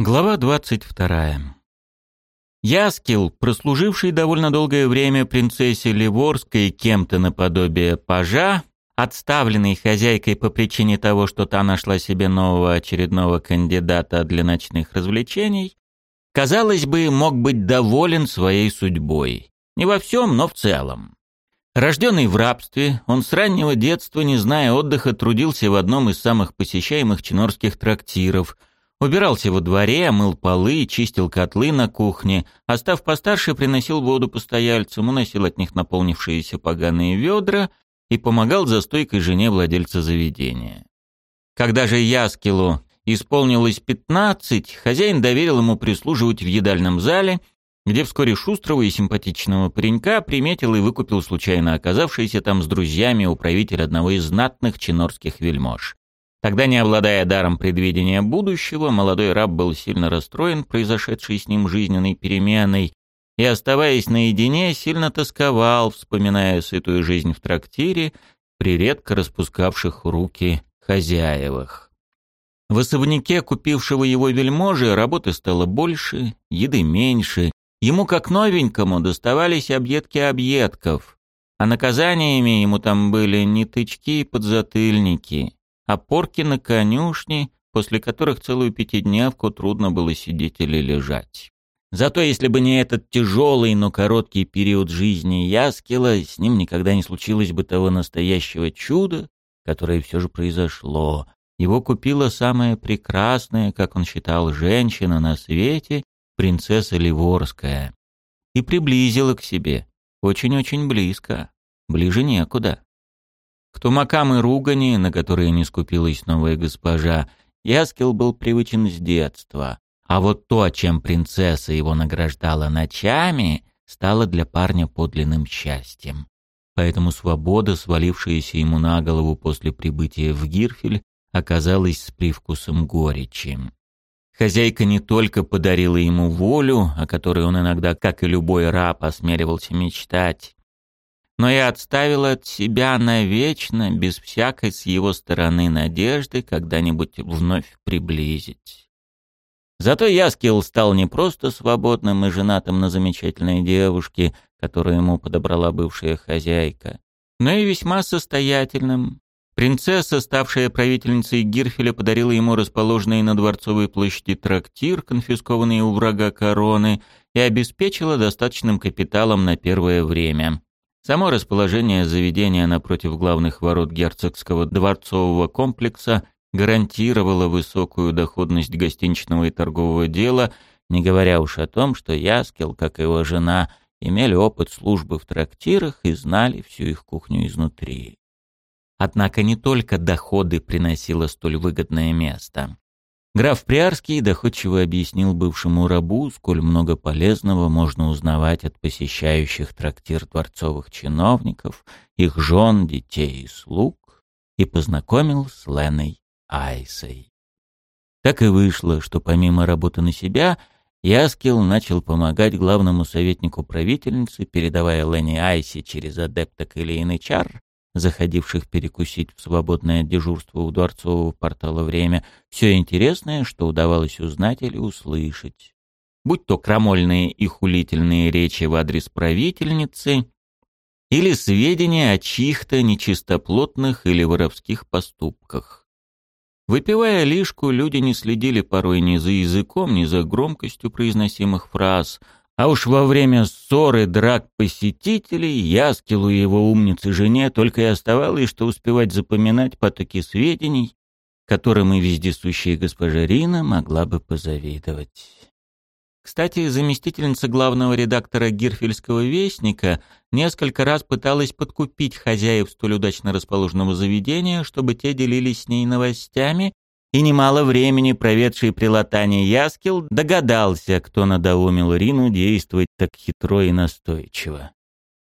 Глава 22. Яскил, прослуживший довольно долгое время принцессе Ливорской кем-то наподобие пажа, отставленный хозяйкой по причине того, что та нашла себе нового очередного кандидата для ночных развлечений, казалось бы, мог быть доволен своей судьбой. Не во всем, но в целом. Рожденный в рабстве, он с раннего детства, не зная отдыха, трудился в одном из самых посещаемых чинорских трактиров – Убирался во дворе, мыл полы, чистил котлы на кухне, а став постарше, приносил воду постояльцам, уносил от них наполнившиеся поганые ведра и помогал за стойкой жене владельца заведения. Когда же Яскилу исполнилось пятнадцать, хозяин доверил ему прислуживать в едальном зале, где вскоре шустрого и симпатичного паренька приметил и выкупил случайно оказавшийся там с друзьями управитель одного из знатных чинорских вельмож. Тогда, не обладая даром предвидения будущего, молодой раб был сильно расстроен произошедшей с ним жизненной переменой и, оставаясь наедине, сильно тосковал, вспоминая сытую жизнь в трактире при редко распускавших руки хозяевах. В особняке купившего его вельможи работы стало больше, еды меньше, ему как новенькому доставались объедки объедков, а наказаниями ему там были не тычки и подзатыльники — опорки на конюшне, после которых целую пятидневку трудно было сидеть или лежать. Зато если бы не этот тяжелый, но короткий период жизни Яскила, с ним никогда не случилось бы того настоящего чуда, которое все же произошло. Его купила самая прекрасная, как он считал, женщина на свете, принцесса Ливорская, и приблизила к себе, очень-очень близко, ближе некуда. К тумакам и ругани, на которые не скупилась новая госпожа, Яскил был привычен с детства. А вот то, чем принцесса его награждала ночами, стало для парня подлинным счастьем. Поэтому свобода, свалившаяся ему на голову после прибытия в Гирфель, оказалась с привкусом горечи. Хозяйка не только подарила ему волю, о которой он иногда, как и любой раб, осмеливался мечтать, но и отставил от себя навечно, без всякой с его стороны надежды когда-нибудь вновь приблизить. Зато Яскил стал не просто свободным и женатым на замечательной девушке, которую ему подобрала бывшая хозяйка, но и весьма состоятельным. Принцесса, ставшая правительницей Гирфеля, подарила ему расположенный на Дворцовой площади трактир, конфискованный у врага короны, и обеспечила достаточным капиталом на первое время. Само расположение заведения напротив главных ворот герцогского дворцового комплекса гарантировало высокую доходность гостиничного и торгового дела, не говоря уж о том, что Яскел, как и его жена, имели опыт службы в трактирах и знали всю их кухню изнутри. Однако не только доходы приносило столь выгодное место. Граф Приарский доходчиво объяснил бывшему рабу, сколь много полезного можно узнавать от посещающих трактир дворцовых чиновников, их жен, детей и слуг, и познакомил с Леной Айсой. Так и вышло, что помимо работы на себя, Яскил начал помогать главному советнику правительницы, передавая Лене Айсе через адепток или инычар заходивших перекусить в свободное дежурство у дворцового портала «Время», все интересное, что удавалось узнать или услышать. Будь то крамольные и хулительные речи в адрес правительницы или сведения о чьих-то нечистоплотных или воровских поступках. Выпивая лишку, люди не следили порой ни за языком, ни за громкостью произносимых фраз – а уж во время ссоры драк посетителей Яскилу и его умнице жене только и оставалось, что успевать запоминать потоки сведений, которым и вездесущая госпожа Рина могла бы позавидовать. Кстати, заместительница главного редактора Гирфельского вестника несколько раз пыталась подкупить хозяев столь удачно расположенного заведения, чтобы те делились с ней новостями и немало времени проведший при латании Яскил догадался, кто надоумил Рину действовать так хитро и настойчиво.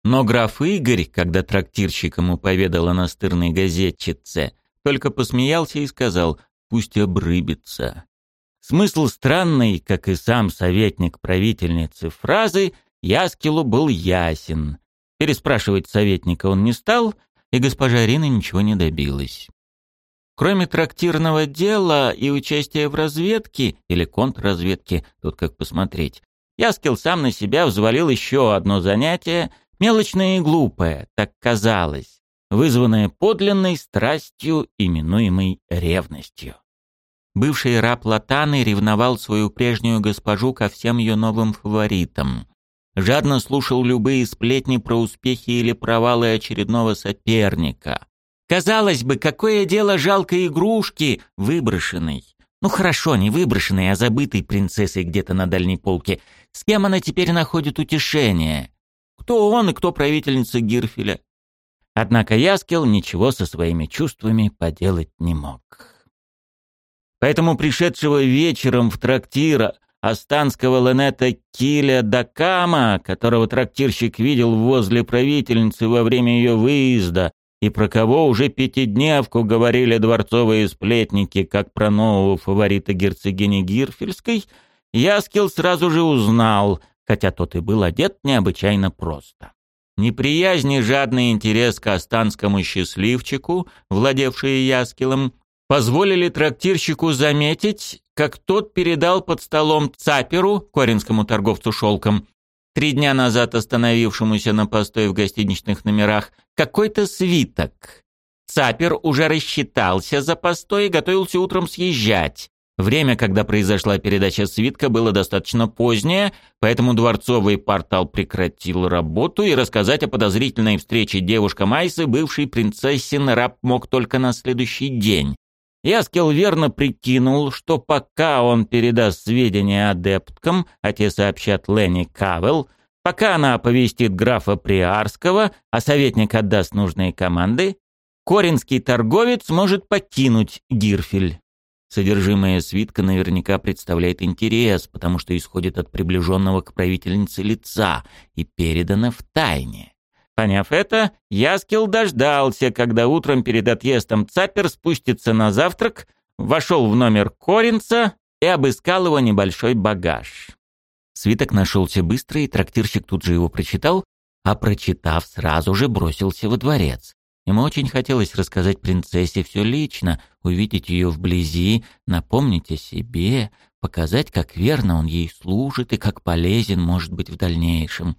Но граф Игорь, когда трактирщик ему поведал о настырной газетчице, только посмеялся и сказал «пусть обрыбится». Смысл странный, как и сам советник правительницы фразы, Яскилу был ясен. Переспрашивать советника он не стал, и госпожа Рина ничего не добилась. Кроме трактирного дела и участия в разведке или контрразведке, тут как посмотреть, Яскил сам на себя взвалил еще одно занятие, мелочное и глупое, так казалось, вызванное подлинной страстью, именуемой ревностью. Бывший раб Латаны ревновал свою прежнюю госпожу ко всем ее новым фаворитам. Жадно слушал любые сплетни про успехи или провалы очередного соперника. Казалось бы, какое дело жалкой игрушки, выброшенной. Ну хорошо, не выброшенной, а забытой принцессой где-то на дальней полке. С кем она теперь находит утешение? Кто он и кто правительница Гирфеля? Однако Яскел ничего со своими чувствами поделать не мог. Поэтому пришедшего вечером в трактир астанского Ленета Киля Дакама, которого трактирщик видел возле правительницы во время ее выезда, и про кого уже пятидневку говорили дворцовые сплетники, как про нового фаворита герцогини Гирфельской, Яскил сразу же узнал, хотя тот и был одет необычайно просто. Неприязнь и жадный интерес к астанскому счастливчику, владевшие Яскилом, позволили трактирщику заметить, как тот передал под столом Цаперу, коринскому торговцу шелком, три дня назад остановившемуся на постой в гостиничных номерах, какой-то свиток. Цапер уже рассчитался за постой и готовился утром съезжать. Время, когда произошла передача свитка, было достаточно позднее, поэтому дворцовый портал прекратил работу, и рассказать о подозрительной встрече девушка Майсы, бывшей принцессин, раб мог только на следующий день. Яскел верно прикинул, что пока он передаст сведения адепткам, а те сообщат Ленни Кавел, пока она оповестит графа Приарского, а советник отдаст нужные команды, коринский торговец может покинуть Гирфель. Содержимое свитка наверняка представляет интерес, потому что исходит от приближенного к правительнице лица и передано в тайне. Поняв это, Яскил дождался, когда утром перед отъездом Цапер спустится на завтрак, вошел в номер Коринца и обыскал его небольшой багаж. Свиток нашелся быстро, и трактирщик тут же его прочитал, а прочитав, сразу же бросился во дворец. Ему очень хотелось рассказать принцессе все лично, увидеть ее вблизи, напомнить о себе, показать, как верно он ей служит и как полезен может быть в дальнейшем.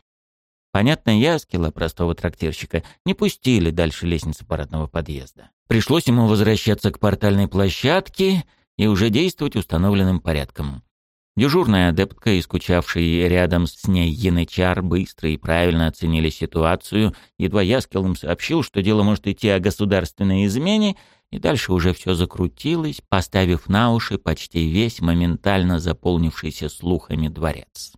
Понятно, Яскила, простого трактирщика, не пустили дальше лестницы парадного подъезда. Пришлось ему возвращаться к портальной площадке и уже действовать установленным порядком. Дежурная адептка и скучавший рядом с ней янычар быстро и правильно оценили ситуацию, едва Яскил им сообщил, что дело может идти о государственной измене, и дальше уже все закрутилось, поставив на уши почти весь моментально заполнившийся слухами дворец.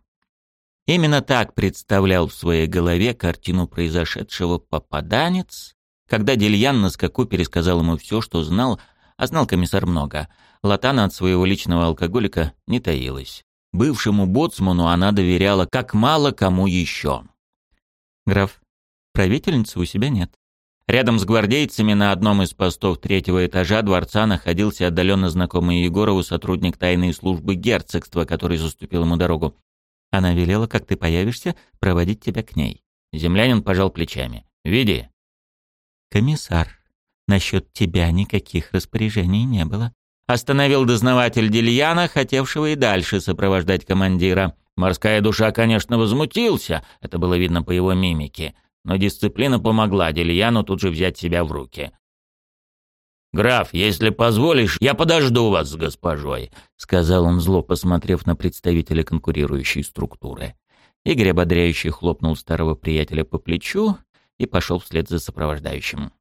Именно так представлял в своей голове картину произошедшего попаданец, когда Дельян на скаку пересказал ему все, что знал, а знал комиссар много. Латана от своего личного алкоголика не таилась. Бывшему боцману она доверяла как мало кому еще. «Граф, правительницы у себя нет». Рядом с гвардейцами на одном из постов третьего этажа дворца находился отдаленно знакомый Егорову сотрудник тайной службы герцогства, который заступил ему дорогу. Она велела, как ты появишься, проводить тебя к ней. Землянин пожал плечами. «Веди». «Комиссар, насчет тебя никаких распоряжений не было». Остановил дознаватель Дельяна, хотевшего и дальше сопровождать командира. Морская душа, конечно, возмутился, это было видно по его мимике, но дисциплина помогла Дельяну тут же взять себя в руки. «Граф, если позволишь, я подожду вас с госпожой», — сказал он зло, посмотрев на представителя конкурирующей структуры. Игорь ободряюще хлопнул старого приятеля по плечу и пошел вслед за сопровождающим.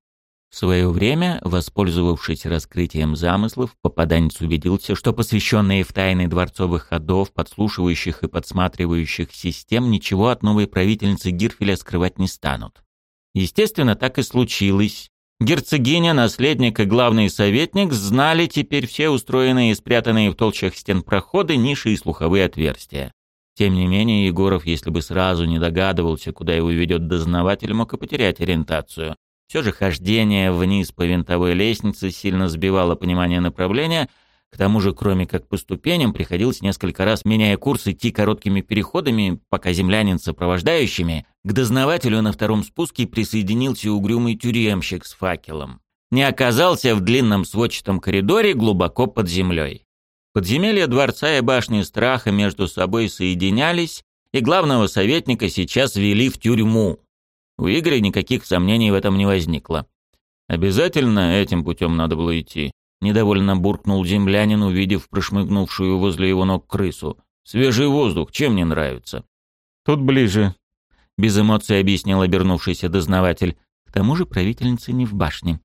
В свое время, воспользовавшись раскрытием замыслов, попаданец убедился, что посвященные в тайны дворцовых ходов, подслушивающих и подсматривающих систем ничего от новой правительницы Гирфеля скрывать не станут. Естественно, так и случилось, Герцогиня, наследник и главный советник знали теперь все устроенные и спрятанные в толщах стен проходы, ниши и слуховые отверстия. Тем не менее, Егоров, если бы сразу не догадывался, куда его ведет дознаватель, мог и потерять ориентацию. Все же хождение вниз по винтовой лестнице сильно сбивало понимание направления, к тому же, кроме как по ступеням, приходилось несколько раз, меняя курс, идти короткими переходами, пока землянин сопровождающими, к дознавателю на втором спуске присоединился угрюмый тюремщик с факелом. не оказался в длинном сводчатом коридоре глубоко под землей. Подземелья дворца и башни страха между собой соединялись, и главного советника сейчас вели в тюрьму. У Игоря никаких сомнений в этом не возникло. Обязательно этим путем надо было идти. Недовольно буркнул землянин, увидев прошмыгнувшую возле его ног крысу. «Свежий воздух, чем не нравится?» «Тут ближе», — без эмоций объяснил обернувшийся дознаватель. К тому же правительница не в башне.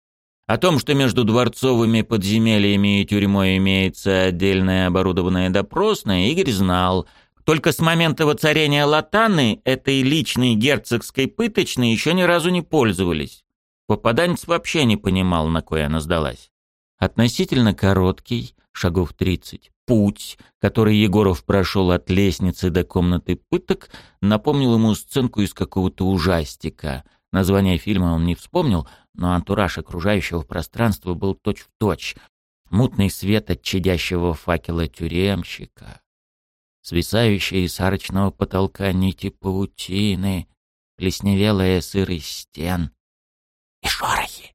О том, что между дворцовыми подземельями и тюрьмой имеется отдельная оборудованная допросная, Игорь знал. Только с момента воцарения Латаны этой личной герцогской пыточной еще ни разу не пользовались. Попаданец вообще не понимал, на кое она сдалась. Относительно короткий, шагов тридцать, путь, который Егоров прошел от лестницы до комнаты пыток, напомнил ему сценку из какого-то ужастика. Название фильма он не вспомнил, но антураж окружающего пространства был точь-в-точь. Мутный свет от чадящего факела тюремщика, свисающие с арочного потолка нити паутины, плесневелая сырость стен и шорохи,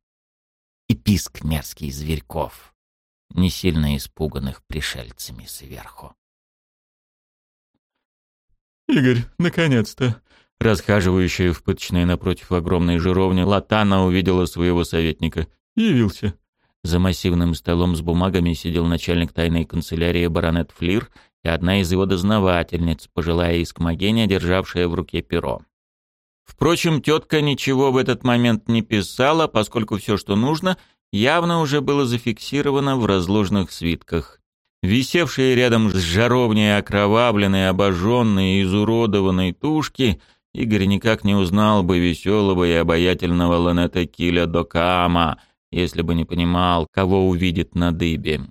и писк мерзких зверьков, не сильно испуганных пришельцами сверху. «Игорь, наконец-то!» Расхаживающая в пыточной напротив огромной жировни, Латана увидела своего советника. Явился. За массивным столом с бумагами сидел начальник тайной канцелярии баронет Флир и одна из его дознавательниц, пожилая искмогения, державшая в руке перо. Впрочем, тетка ничего в этот момент не писала, поскольку все, что нужно, явно уже было зафиксировано в разложенных свитках. Висевшие рядом с жаровней окровавленные, обожженные, изуродованные тушки — Игорь никак не узнал бы веселого и обаятельного Ланета Киля Докаама, если бы не понимал, кого увидит на дыбе.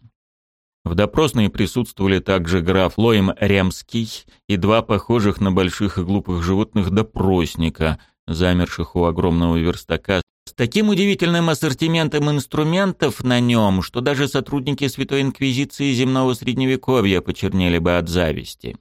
В допросной присутствовали также граф Лоем Ремский и два похожих на больших и глупых животных допросника, замерших у огромного верстака, с таким удивительным ассортиментом инструментов на нем, что даже сотрудники Святой Инквизиции земного Средневековья почернели бы от зависти.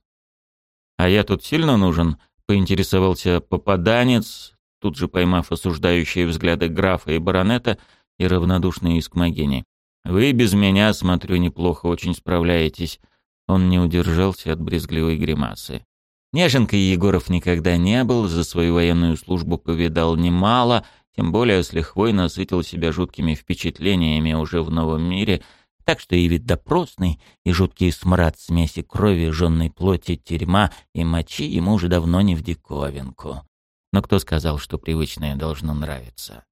«А я тут сильно нужен?» поинтересовался попаданец, тут же поймав осуждающие взгляды графа и баронета и равнодушные искмогини. «Вы без меня, смотрю, неплохо очень справляетесь». Он не удержался от брезгливой гримасы. Неженкой Егоров никогда не был, за свою военную службу повидал немало, тем более с лихвой насытил себя жуткими впечатлениями уже в новом мире — так что и вид допросный, и жуткий смрад смеси крови, жженной плоти, тюрьма и мочи ему уже давно не в диковинку. Но кто сказал, что привычное должно нравиться?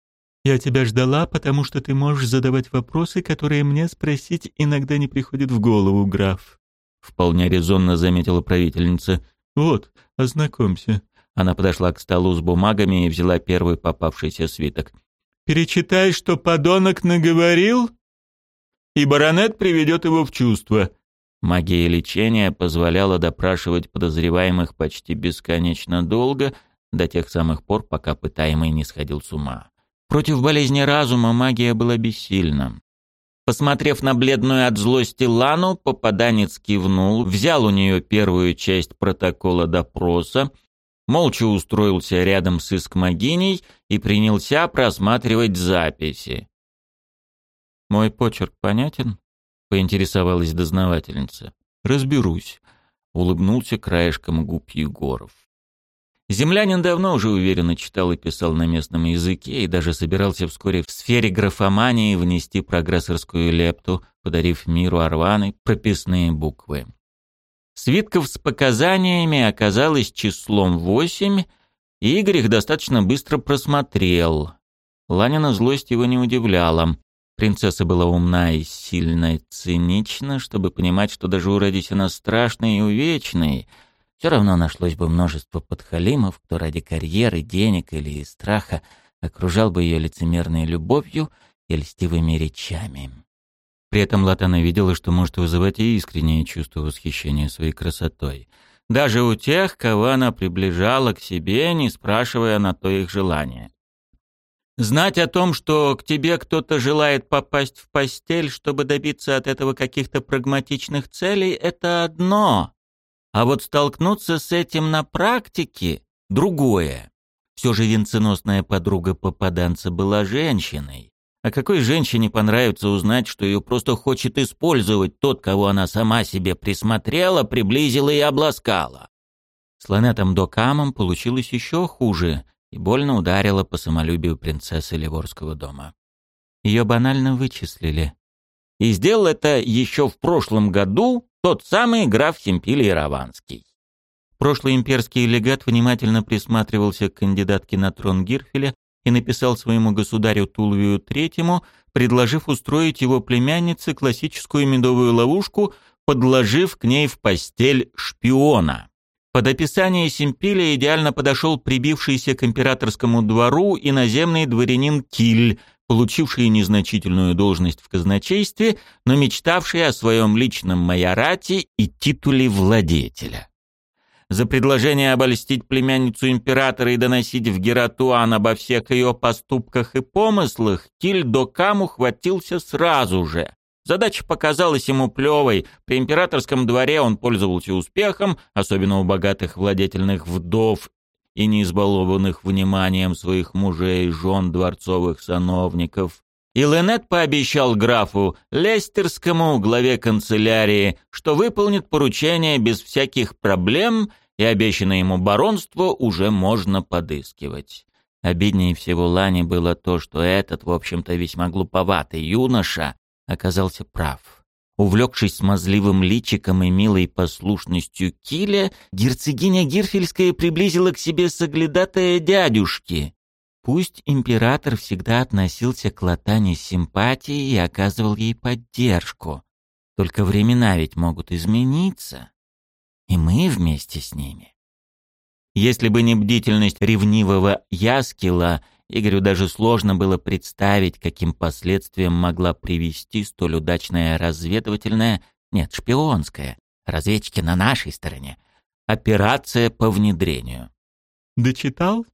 «Я тебя ждала, потому что ты можешь задавать вопросы, которые мне спросить иногда не приходят в голову, граф», — вполне резонно заметила правительница. «Вот, ознакомься». Она подошла к столу с бумагами и взяла первый попавшийся свиток. «Перечитай, что подонок наговорил?» и баронет приведет его в чувство». Магия лечения позволяла допрашивать подозреваемых почти бесконечно долго, до тех самых пор, пока пытаемый не сходил с ума. Против болезни разума магия была бессильна. Посмотрев на бледную от злости Лану, попаданец кивнул, взял у нее первую часть протокола допроса, молча устроился рядом с искмогиней и принялся просматривать записи. «Мой почерк понятен?» — поинтересовалась дознавательница. «Разберусь», — улыбнулся краешком губ Егоров. Землянин давно уже уверенно читал и писал на местном языке и даже собирался вскоре в сфере графомании внести прогрессорскую лепту, подарив миру Арваны прописные буквы. Свитков с показаниями оказалось числом восемь, и Игорь их достаточно быстро просмотрел. Ланина злость его не удивляла. Принцесса была умна и сильно цинична, чтобы понимать, что даже уродись она страшной и увечной, все равно нашлось бы множество подхалимов, кто ради карьеры, денег или страха окружал бы ее лицемерной любовью и льстивыми речами. При этом Латана видела, что может вызывать и искреннее чувство восхищения своей красотой. Даже у тех, кого она приближала к себе, не спрашивая на то их желание. Знать о том, что к тебе кто-то желает попасть в постель, чтобы добиться от этого каких-то прагматичных целей, это одно. А вот столкнуться с этим на практике — другое. Все же венценосная подруга попаданца была женщиной, А какой женщине понравится узнать, что ее просто хочет использовать тот, кого она сама себе присмотрела, приблизила и обласкала? С Ланетом Докамом получилось еще хуже и больно ударило по самолюбию принцессы Ливорского дома. Ее банально вычислили. И сделал это еще в прошлом году тот самый граф Семпилий Раванский. Прошлый имперский легат внимательно присматривался к кандидатке на трон Гирфеля и написал своему государю Тулвию III, предложив устроить его племяннице классическую медовую ловушку, подложив к ней в постель шпиона. Под описание Симпилия идеально подошел прибившийся к императорскому двору иноземный дворянин Киль, получивший незначительную должность в казначействе, но мечтавший о своем личном майорате и титуле владетеля за предложение обольстить племянницу императора и доносить в Гератуан обо всех ее поступках и помыслах, Киль Докам ухватился сразу же. Задача показалась ему плевой. При императорском дворе он пользовался успехом, особенно у богатых владетельных вдов и не избалованных вниманием своих мужей, жен дворцовых сановников. И Ленет пообещал графу Лестерскому, главе канцелярии, что выполнит поручение без всяких проблем, и обещанное ему баронство уже можно подыскивать. Обиднее всего Лане было то, что этот, в общем-то, весьма глуповатый юноша оказался прав. Увлекшись смазливым личиком и милой послушностью Киля, герцогиня Гирфельская приблизила к себе соглядатая дядюшки, Пусть император всегда относился к Латане с симпатией и оказывал ей поддержку. Только времена ведь могут измениться. И мы вместе с ними. Если бы не бдительность ревнивого Яскила, Игорю даже сложно было представить, каким последствиям могла привести столь удачная разведывательная, нет, шпионская, разведчики на нашей стороне, операция по внедрению. «Дочитал?»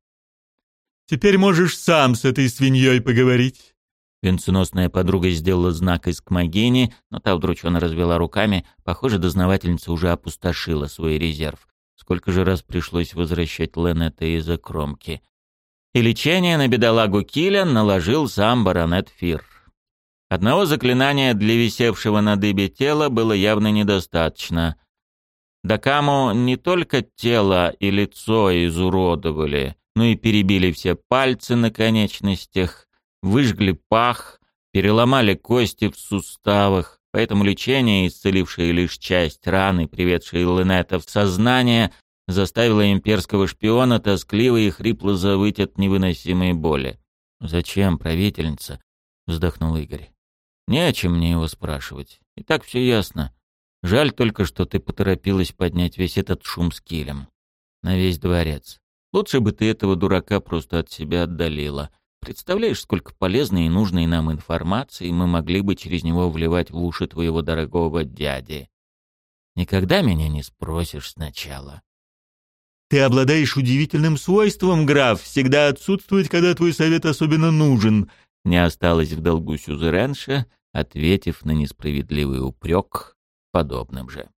Теперь можешь сам с этой свиньей поговорить». Венценосная подруга сделала знак из Кмагини, но та удрученно развела руками. Похоже, дознавательница уже опустошила свой резерв. Сколько же раз пришлось возвращать Ленета из-за кромки. И лечение на бедолагу Киля наложил сам баронет Фир. Одного заклинания для висевшего на дыбе тела было явно недостаточно. Дакаму не только тело и лицо изуродовали, но и перебили все пальцы на конечностях, выжгли пах, переломали кости в суставах, поэтому лечение, исцелившее лишь часть раны, приведшее Ленета в сознание, заставило имперского шпиона тоскливо и хрипло завыть от невыносимой боли. «Зачем, правительница?» — вздохнул Игорь. «Не о чем мне его спрашивать. И так все ясно. Жаль только, что ты поторопилась поднять весь этот шум с килем. На весь дворец. Лучше бы ты этого дурака просто от себя отдалила. Представляешь, сколько полезной и нужной нам информации мы могли бы через него вливать в уши твоего дорогого дяди. Никогда меня не спросишь сначала. Ты обладаешь удивительным свойством, граф, всегда отсутствовать, когда твой совет особенно нужен. Не осталось в долгу Сюзеренша, ответив на несправедливый упрек подобным же.